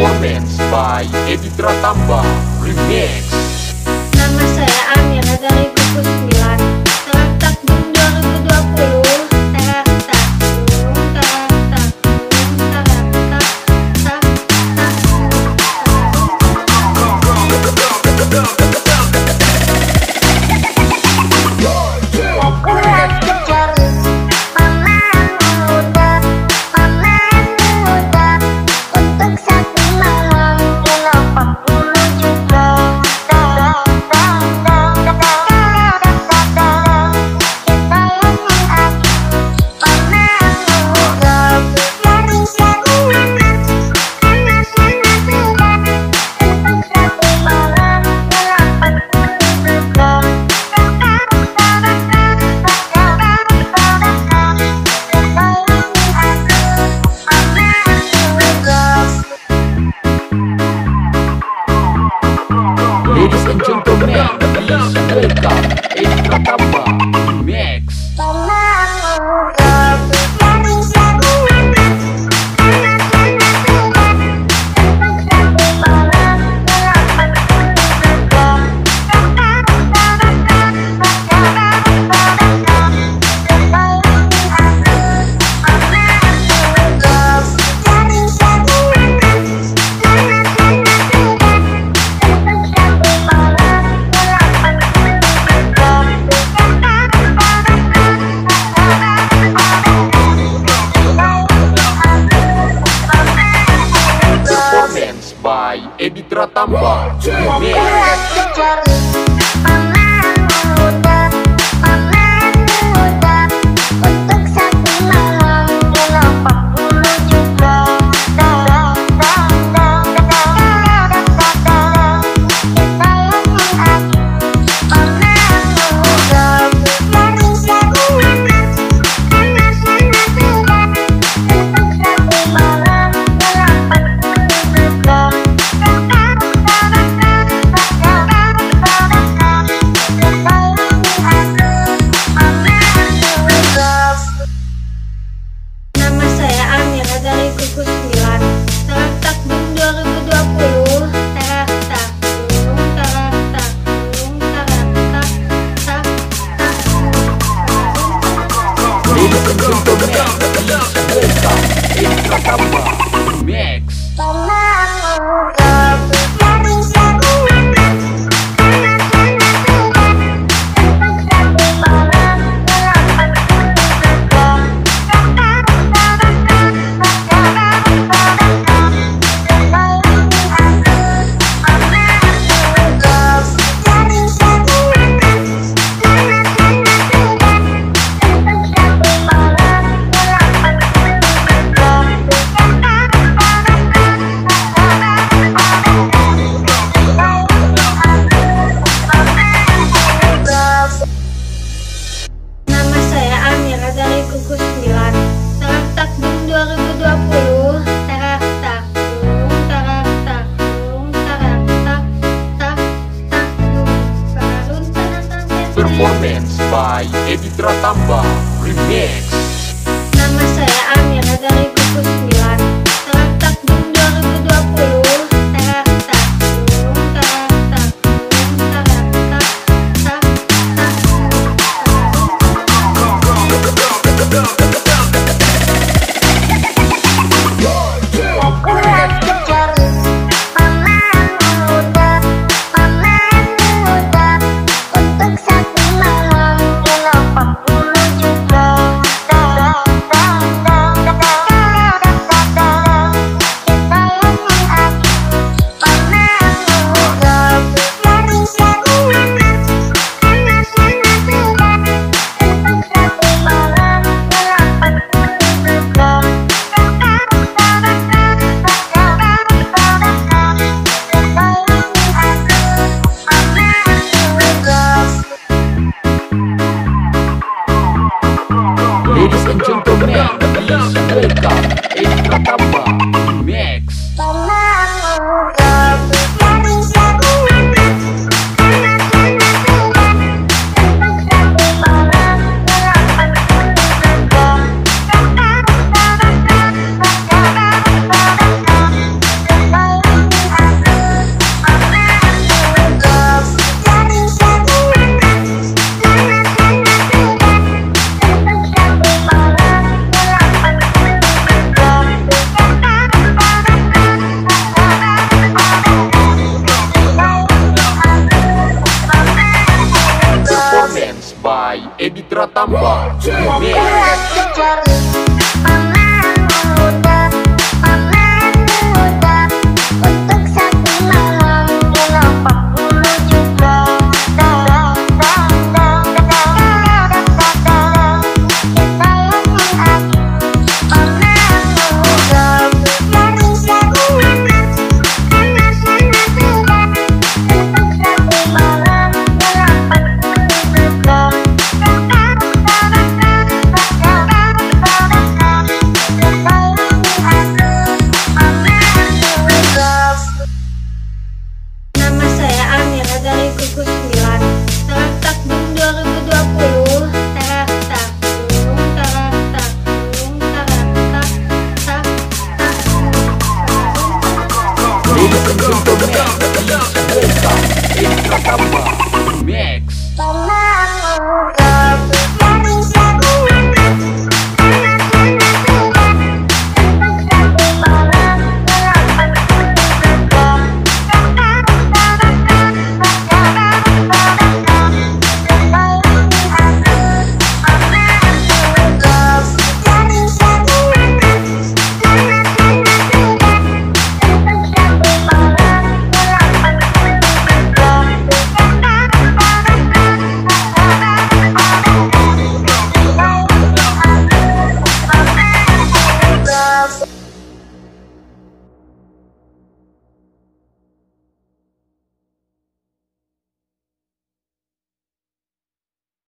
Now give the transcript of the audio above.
Performance by Edi Tratamba Remix. Nama saya Amira dari Tranca, eles tratavam Edi Tratamba Remix Performance by Edi Tratamba Remix. Nama saya Amira dari Kuku Pratamba Remix